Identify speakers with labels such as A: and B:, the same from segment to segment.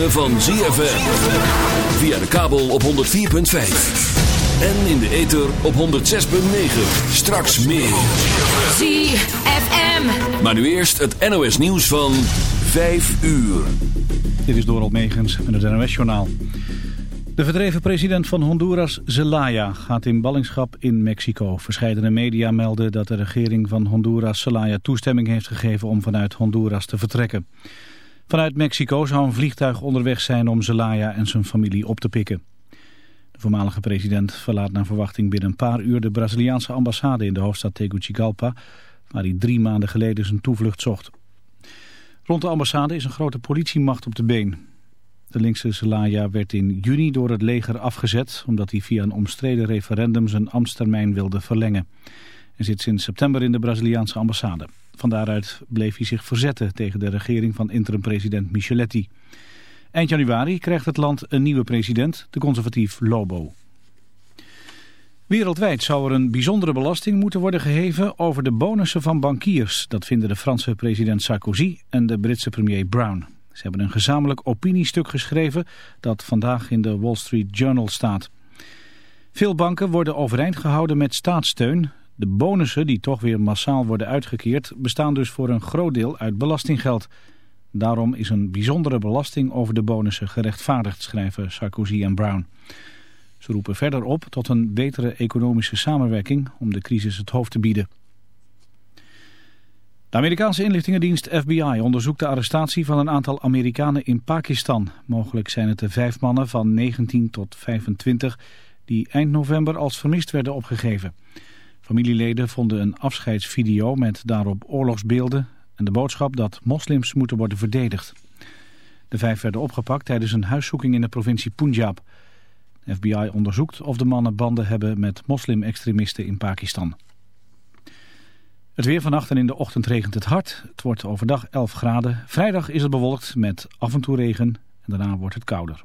A: ritme van ZFM. Via de kabel op 104.5. En in de ether op 106.9. Straks meer.
B: ZFM.
A: Maar nu eerst het NOS nieuws van 5 uur.
C: Dit is Doral Megens met het NOS-journaal. De verdreven president van Honduras, Zelaya, gaat in ballingschap in Mexico. Verscheidene media melden dat de regering van Honduras Zelaya toestemming heeft gegeven om vanuit Honduras te vertrekken. Vanuit Mexico zou een vliegtuig onderweg zijn om Zelaya en zijn familie op te pikken. De voormalige president verlaat naar verwachting binnen een paar uur de Braziliaanse ambassade in de hoofdstad Tegucigalpa, waar hij drie maanden geleden zijn toevlucht zocht. Rond de ambassade is een grote politiemacht op de been. De linkse Zelaya werd in juni door het leger afgezet... omdat hij via een omstreden referendum zijn ambtstermijn wilde verlengen. Hij zit sinds september in de Braziliaanse ambassade. Van daaruit bleef hij zich verzetten tegen de regering van interim-president Micheletti. Eind januari krijgt het land een nieuwe president, de conservatief Lobo. Wereldwijd zou er een bijzondere belasting moeten worden geheven over de bonussen van bankiers. Dat vinden de Franse president Sarkozy en de Britse premier Brown. Ze hebben een gezamenlijk opiniestuk geschreven dat vandaag in de Wall Street Journal staat. Veel banken worden overeind gehouden met staatssteun. De bonussen die toch weer massaal worden uitgekeerd bestaan dus voor een groot deel uit belastinggeld. Daarom is een bijzondere belasting over de bonussen gerechtvaardigd, schrijven Sarkozy en Brown. Ze roepen verder op tot een betere economische samenwerking om de crisis het hoofd te bieden. De Amerikaanse inlichtingendienst FBI onderzoekt de arrestatie van een aantal Amerikanen in Pakistan. Mogelijk zijn het de vijf mannen van 19 tot 25 die eind november als vermist werden opgegeven. Familieleden vonden een afscheidsvideo met daarop oorlogsbeelden en de boodschap dat moslims moeten worden verdedigd. De vijf werden opgepakt tijdens een huiszoeking in de provincie Punjab. De FBI onderzoekt of de mannen banden hebben met moslim-extremisten in Pakistan. Het weer vannacht en in de ochtend regent het hard. Het wordt overdag 11 graden. Vrijdag is het bewolkt met af en toe regen en daarna wordt het kouder.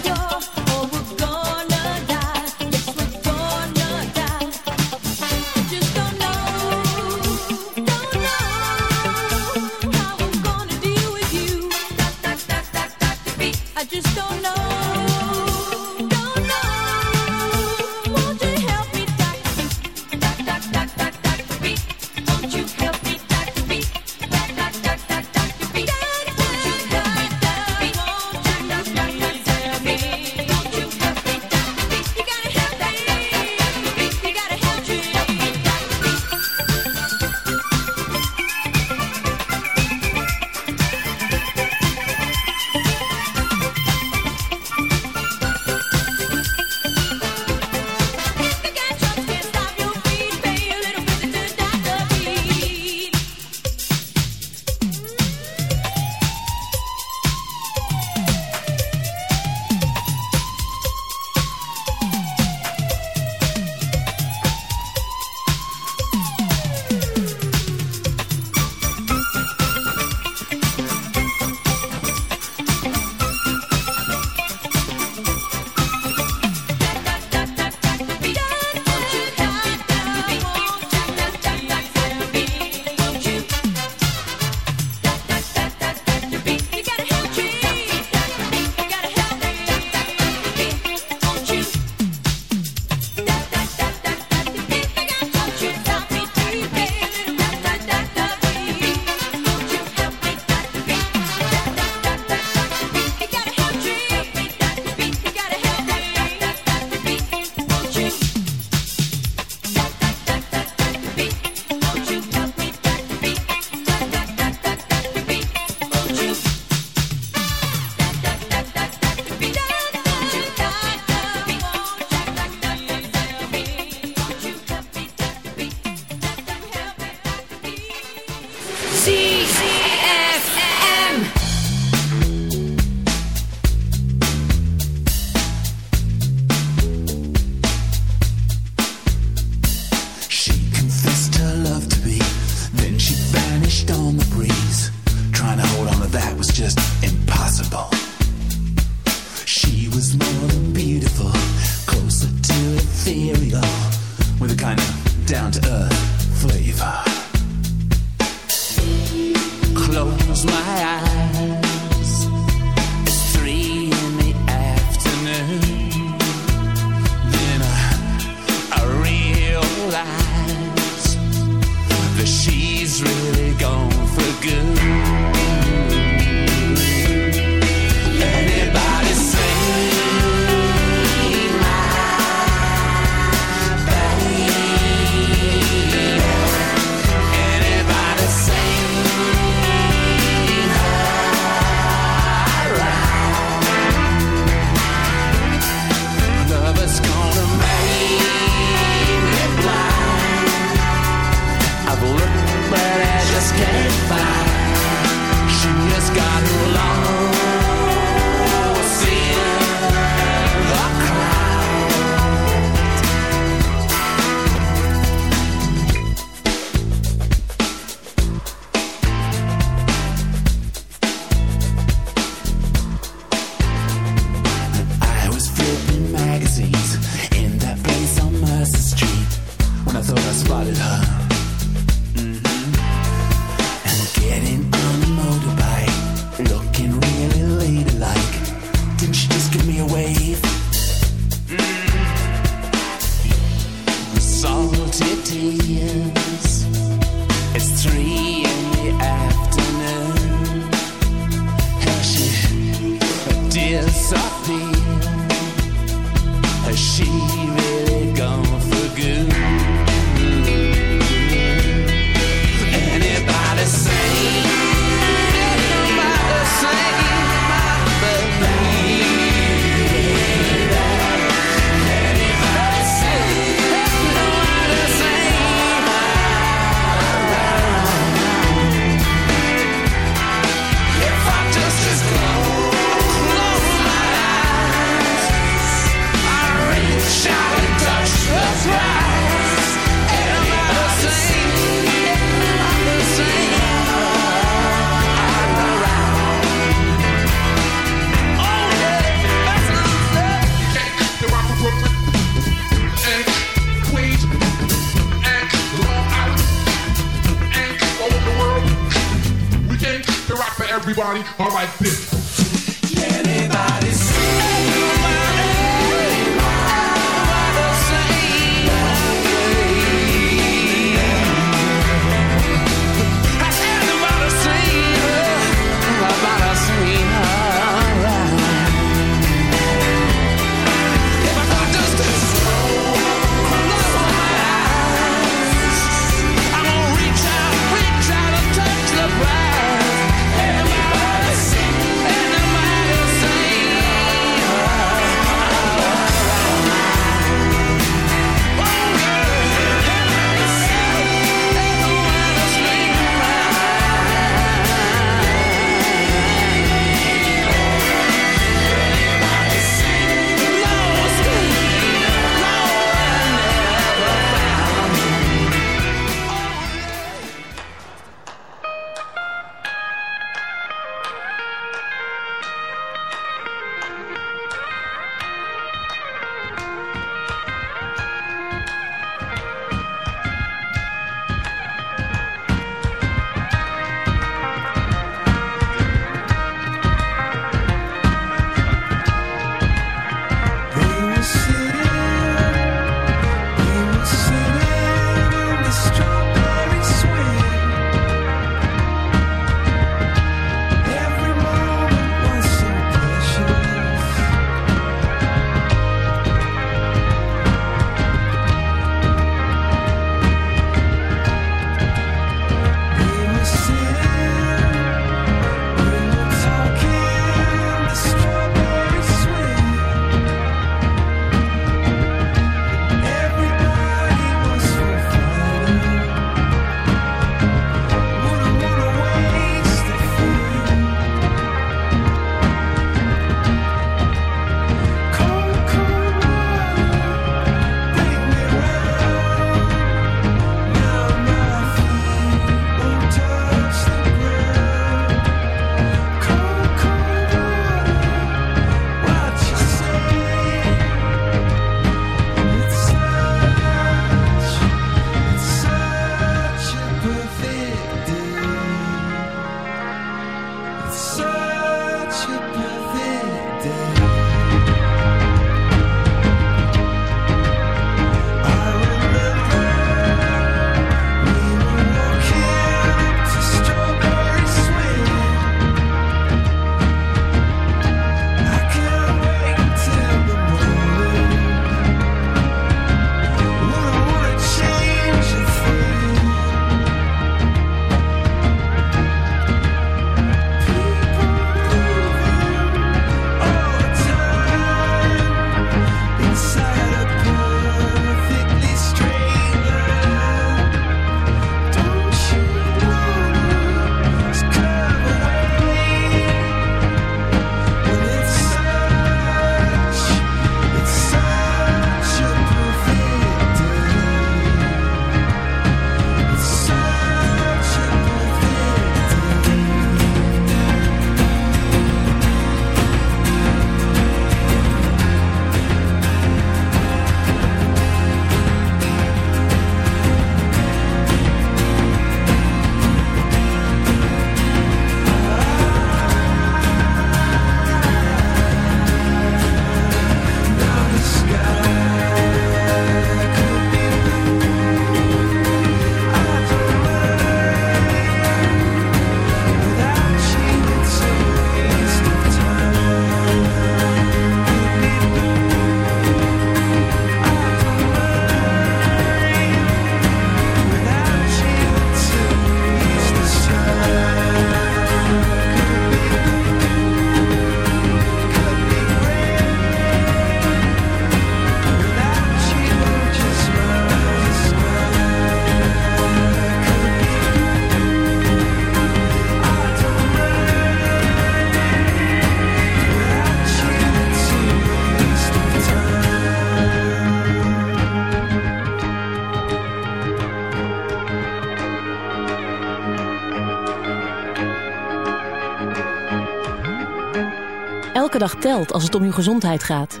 D: Dag telt als het om uw gezondheid gaat.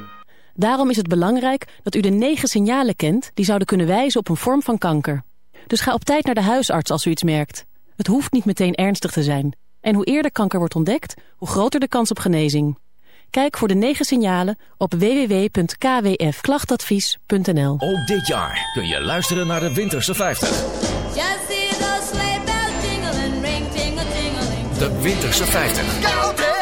D: Daarom is het belangrijk dat u de negen signalen kent die zouden kunnen wijzen op een vorm van kanker. Dus ga op tijd naar de huisarts als u iets merkt. Het hoeft niet meteen ernstig te zijn. En hoe eerder kanker wordt ontdekt, hoe groter de kans op genezing. Kijk voor de negen signalen op www.kwfklachtadvies.nl.
E: Ook dit jaar kun je luisteren naar de Winterse 50.
F: Just see those sleigh bells jingling, ring tingle tingling.
E: De Winterse 50.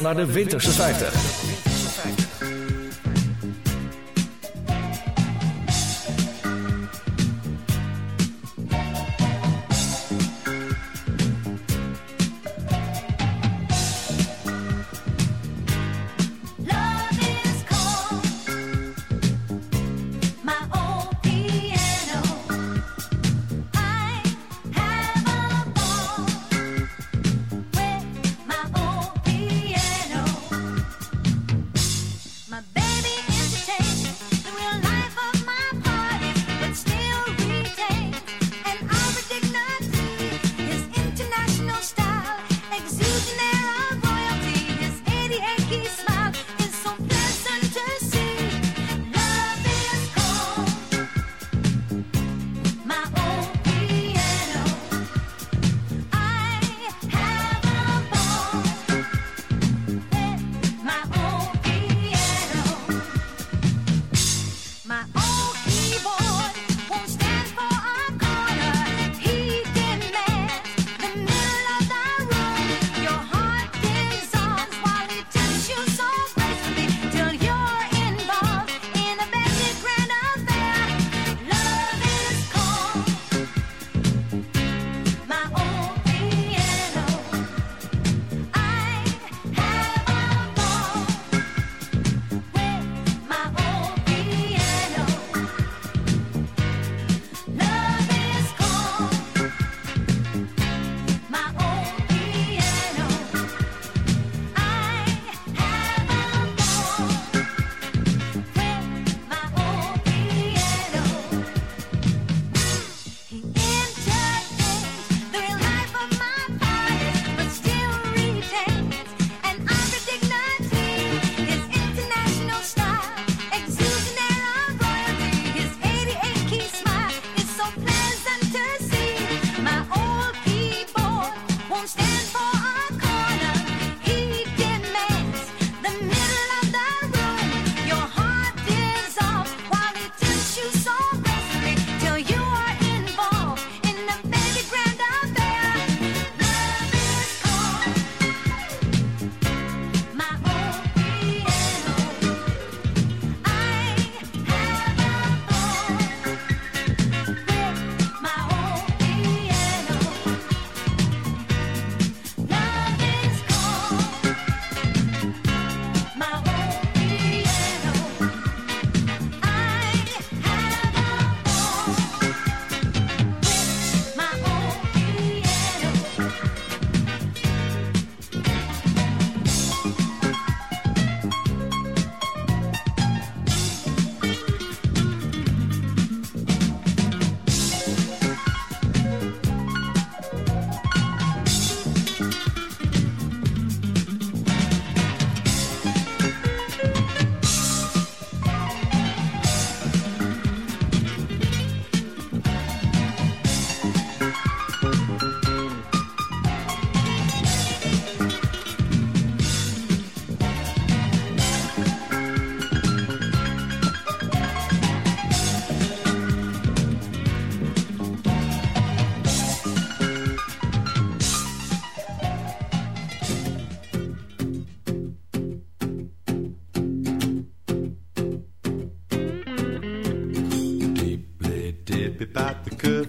E: naar de Winterse 50.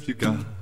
F: have you
G: got?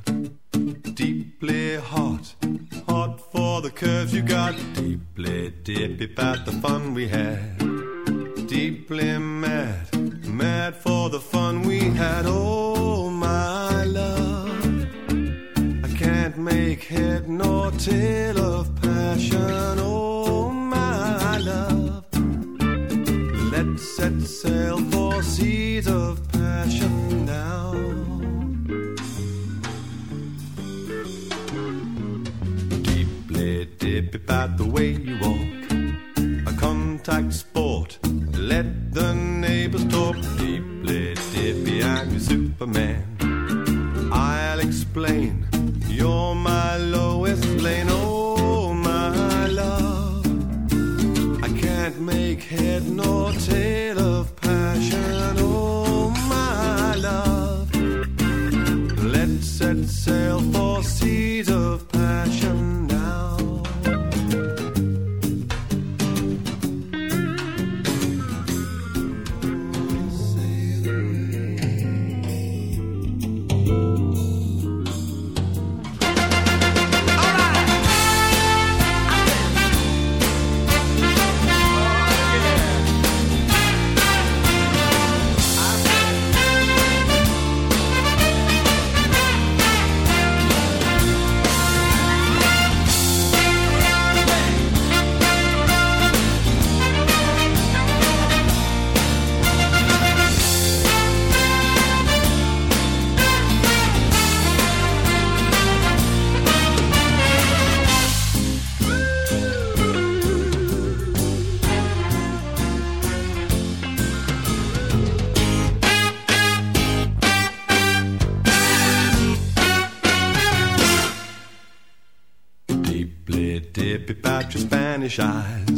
G: shine.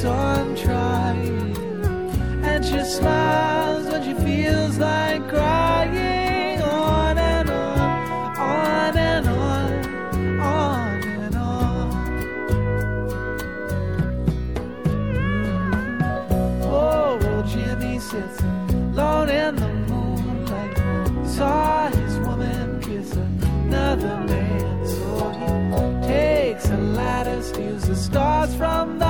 G: so I'm
H: trying. And she smiles when she feels like crying. On and on, on and on, on and on. Oh, old Jimmy sits alone in the moonlight. Saw his woman kiss another man, so he takes a ladder, steals the stars from the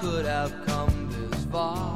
I: could have come this far.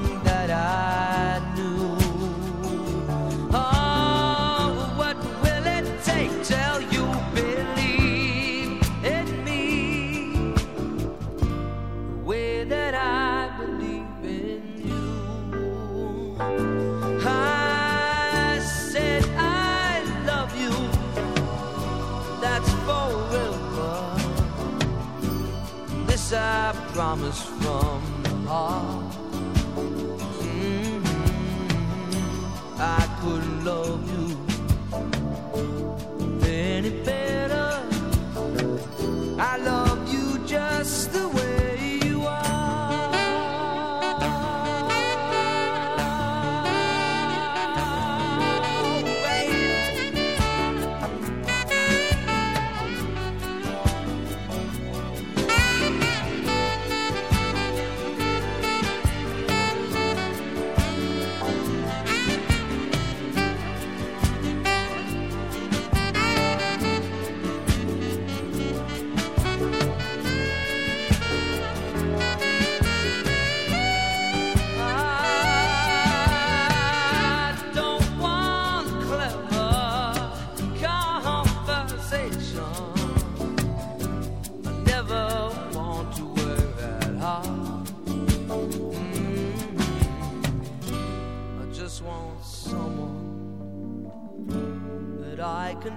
I: This I promise from the heart. Mhm. I couldn't love you